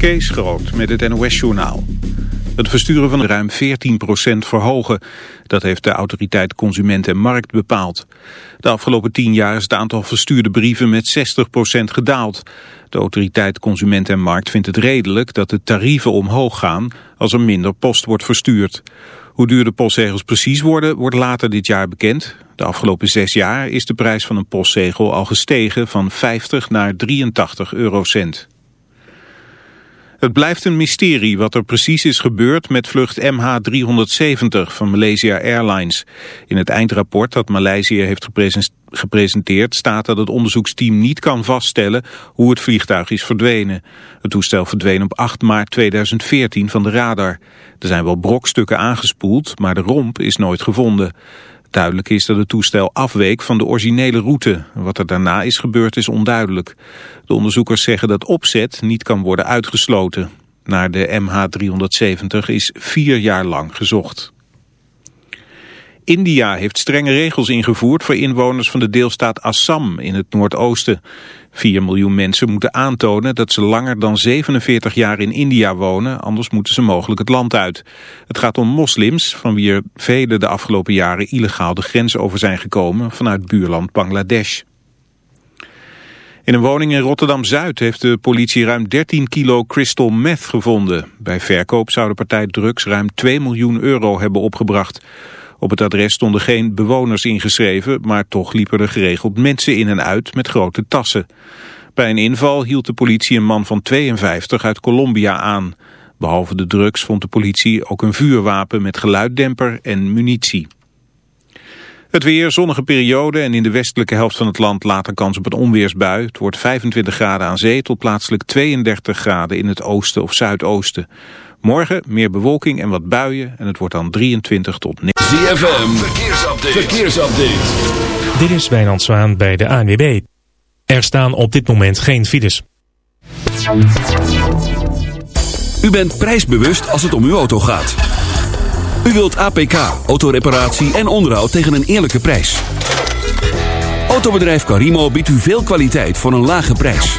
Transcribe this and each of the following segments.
Kees Groot met het NOS-journaal. Het versturen van ruim 14% verhogen. Dat heeft de autoriteit Consument en Markt bepaald. De afgelopen 10 jaar is het aantal verstuurde brieven met 60% gedaald. De autoriteit Consument en Markt vindt het redelijk dat de tarieven omhoog gaan als er minder post wordt verstuurd. Hoe duur de postzegels precies worden, wordt later dit jaar bekend. De afgelopen zes jaar is de prijs van een postzegel al gestegen van 50 naar 83 eurocent. Het blijft een mysterie wat er precies is gebeurd met vlucht MH370 van Malaysia Airlines. In het eindrapport dat Maleisië heeft gepresenteerd staat dat het onderzoeksteam niet kan vaststellen hoe het vliegtuig is verdwenen. Het toestel verdween op 8 maart 2014 van de radar. Er zijn wel brokstukken aangespoeld, maar de romp is nooit gevonden. Duidelijk is dat het toestel afweek van de originele route. Wat er daarna is gebeurd is onduidelijk. De onderzoekers zeggen dat opzet niet kan worden uitgesloten. Naar de MH370 is vier jaar lang gezocht. India heeft strenge regels ingevoerd voor inwoners van de deelstaat Assam in het noordoosten. 4 miljoen mensen moeten aantonen dat ze langer dan 47 jaar in India wonen, anders moeten ze mogelijk het land uit. Het gaat om moslims, van wie er vele de afgelopen jaren illegaal de grens over zijn gekomen vanuit buurland Bangladesh. In een woning in Rotterdam-Zuid heeft de politie ruim 13 kilo crystal meth gevonden. Bij verkoop zou de partij drugs ruim 2 miljoen euro hebben opgebracht. Op het adres stonden geen bewoners ingeschreven, maar toch liepen er geregeld mensen in en uit met grote tassen. Bij een inval hield de politie een man van 52 uit Colombia aan. Behalve de drugs vond de politie ook een vuurwapen met geluiddemper en munitie. Het weer, zonnige periode en in de westelijke helft van het land later kans op een onweersbui. Het wordt 25 graden aan zee tot plaatselijk 32 graden in het oosten of zuidoosten. Morgen meer bewolking en wat buien en het wordt dan 23 tot 9. ZFM, verkeersupdate. verkeersupdate. Dit is Wijnand Zwaan bij de ANWB. Er staan op dit moment geen files. U bent prijsbewust als het om uw auto gaat. U wilt APK, autoreparatie en onderhoud tegen een eerlijke prijs. Autobedrijf Carimo biedt u veel kwaliteit voor een lage prijs.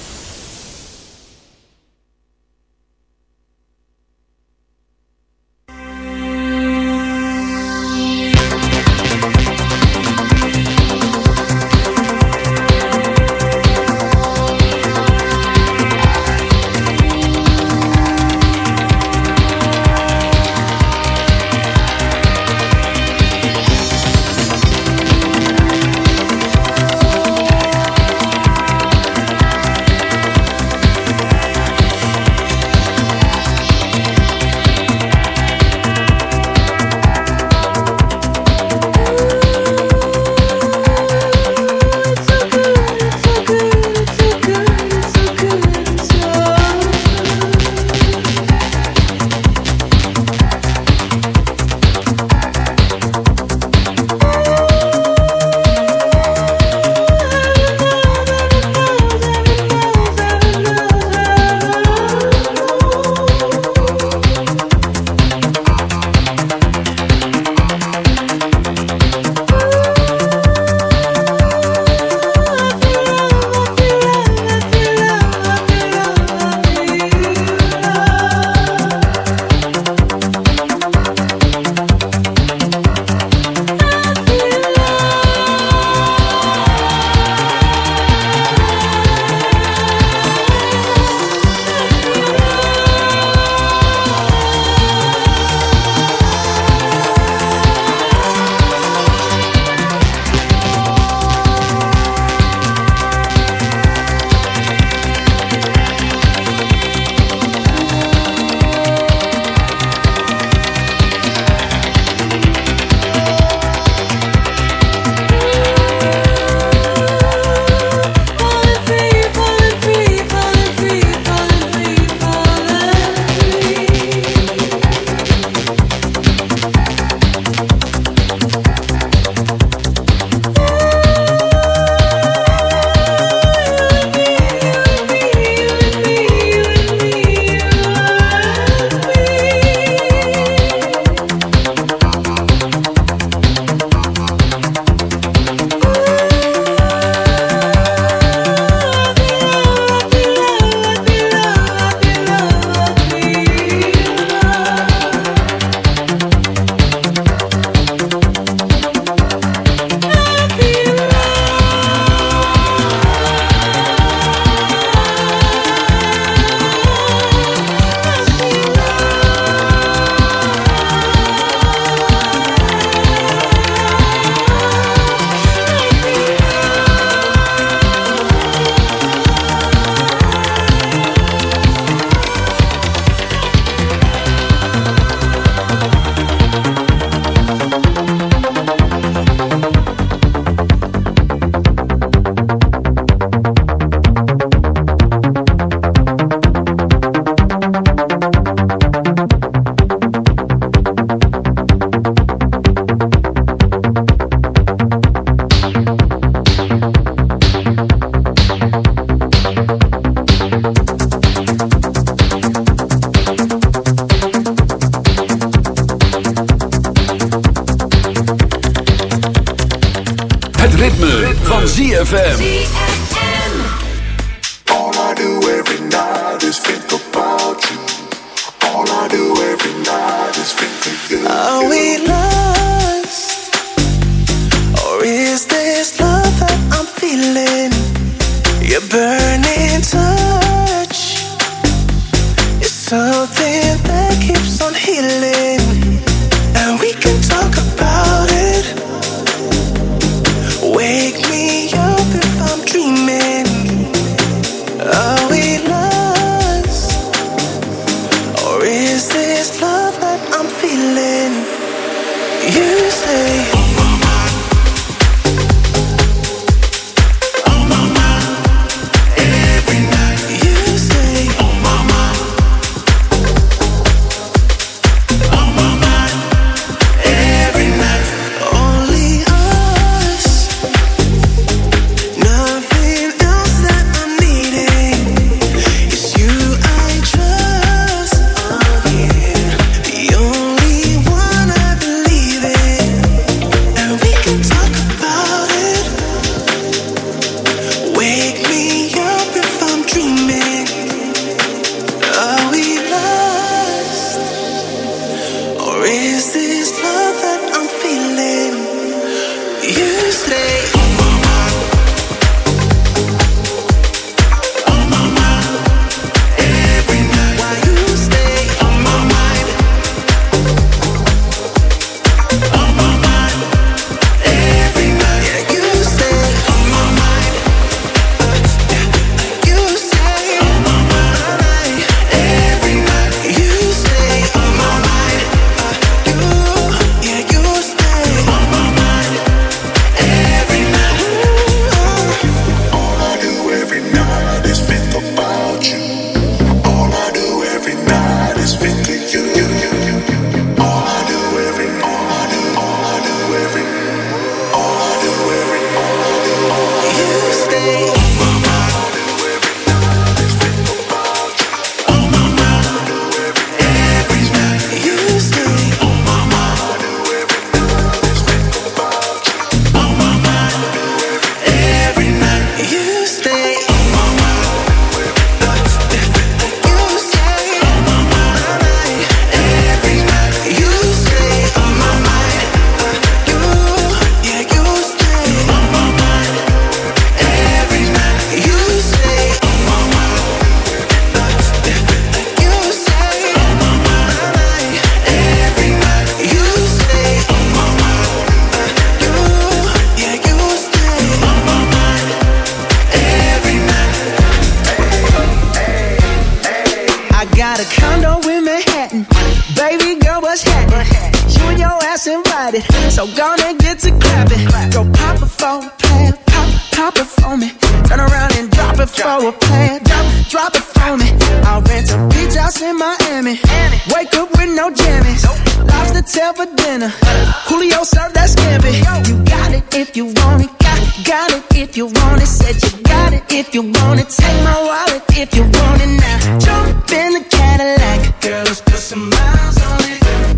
van ZFM.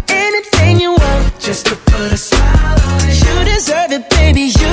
Anything you want, just to put a smile on it. You deserve it, baby. You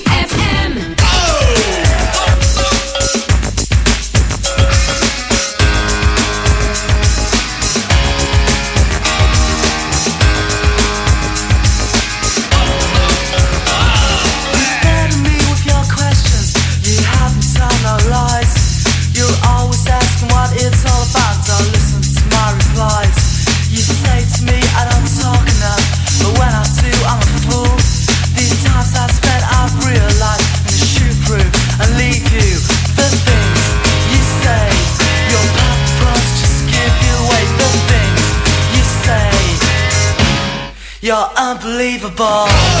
unbelievable.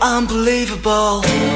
unbelievable.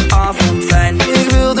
fijn. Ik wil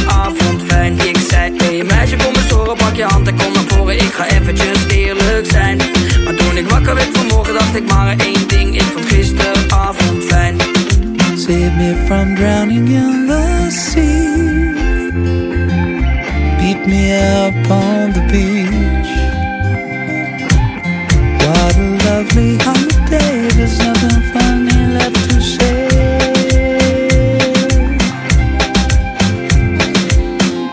Ik zei, hey meisje, kom eens horen, pak je hand en kom naar voren. Ik ga eventjes eerlijk zijn. Maar toen ik wakker werd vanmorgen, dacht ik maar één ding. Ik vond gisteravond fijn. Save me from drowning in the sea. Beat me up on the beach. What a lovely holiday. There's nothing funny left to say.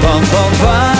van, van waar?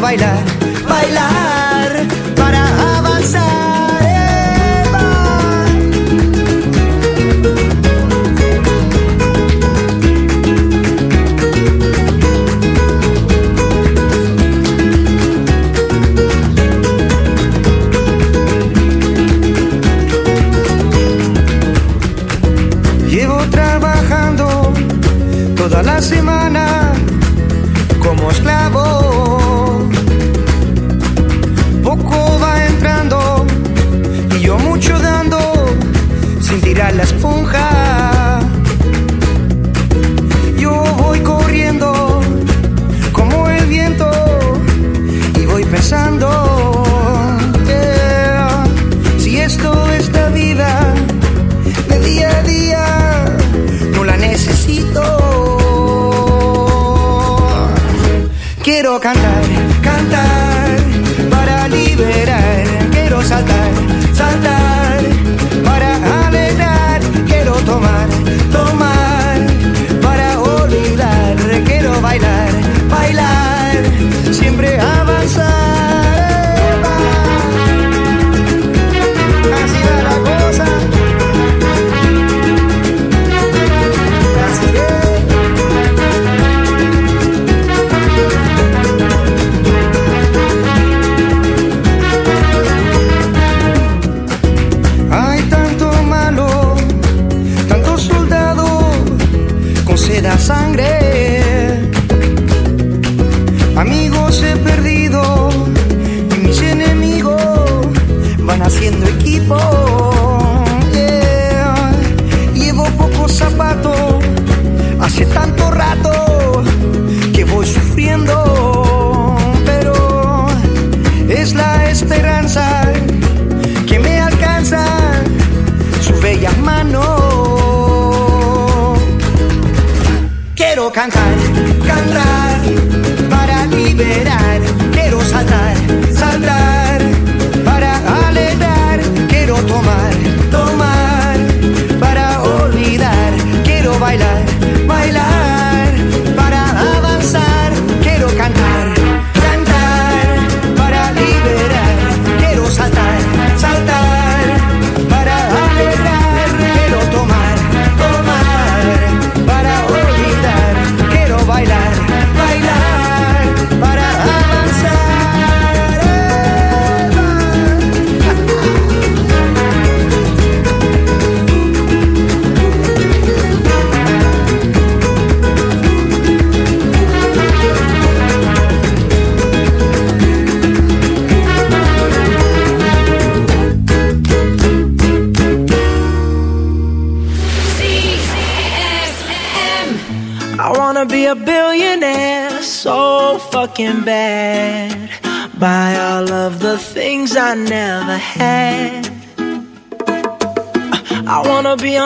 bailar, bailar para avanzar. tirar la esponja.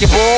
basketball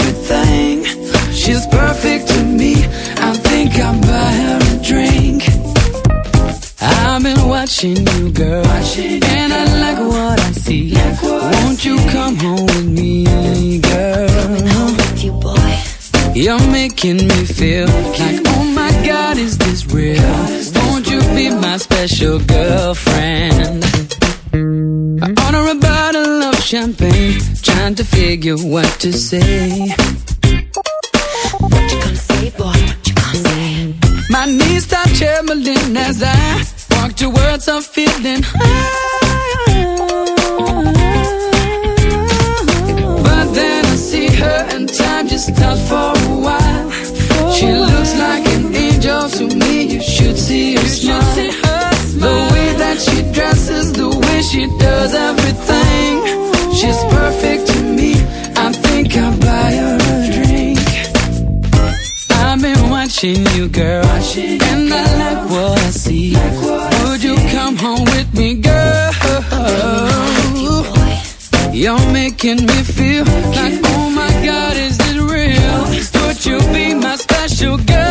Making me feel like, oh my God, is this real? Won't you be my special girlfriend? I order a bottle of champagne, trying to figure what to say. What you gonna say, boy? What you gonna say? My knees start trembling as I walk towards her, feeling high. But then I see her and time just stops for a while. She looks like an angel to me. You should see her smile. The way that she dresses, the way she does everything. She's perfect to me. I think I'll buy her a drink. I've been watching you, girl, and I like what I see. Would you come home with me, girl? You're making me feel like, oh my God, is this real? Would you be special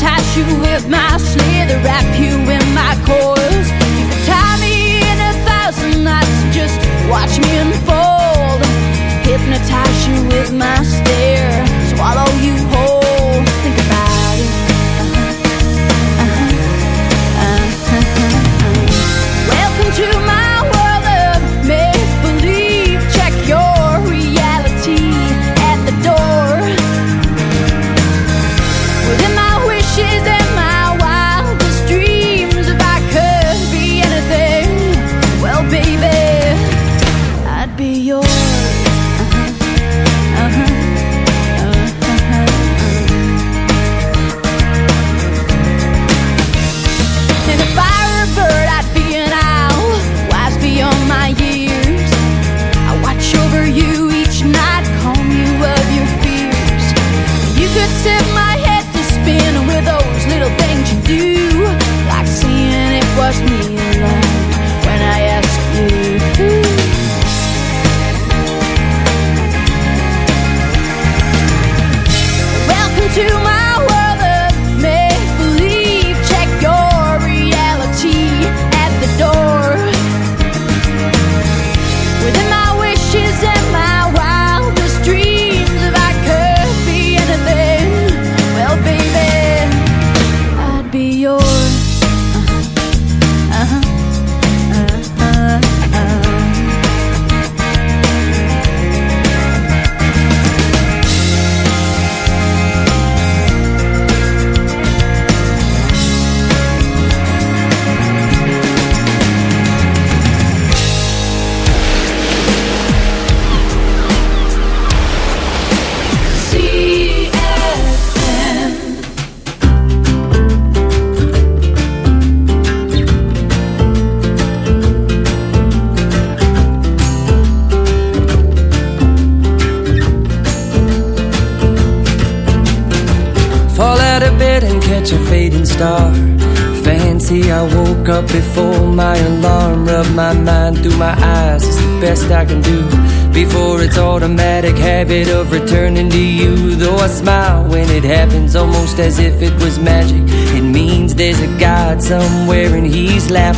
Entice you with my slither, wrap you in my coils. You could tie me in a thousand knots, just watch me unfold. Hypnotize you with my stare, swallow you whole. Think about it. Uh-huh, uh-huh, uh-huh. Welcome to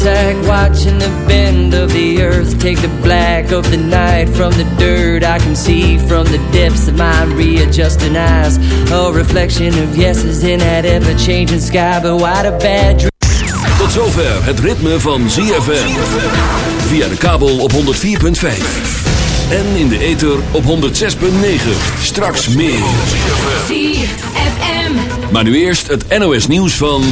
cul-de-sac Watching the bend of the earth Take the black of the night from the dirt I can see from the depths of my readjusting eyes A reflection of yeses in that ever-changing sky But what a bad dream Tot zover het ritme van ZFM. Via de kabel op 104.5. En in de ether op 106.9. Straks meer. ZFM. Maar nu eerst het NOS nieuws van...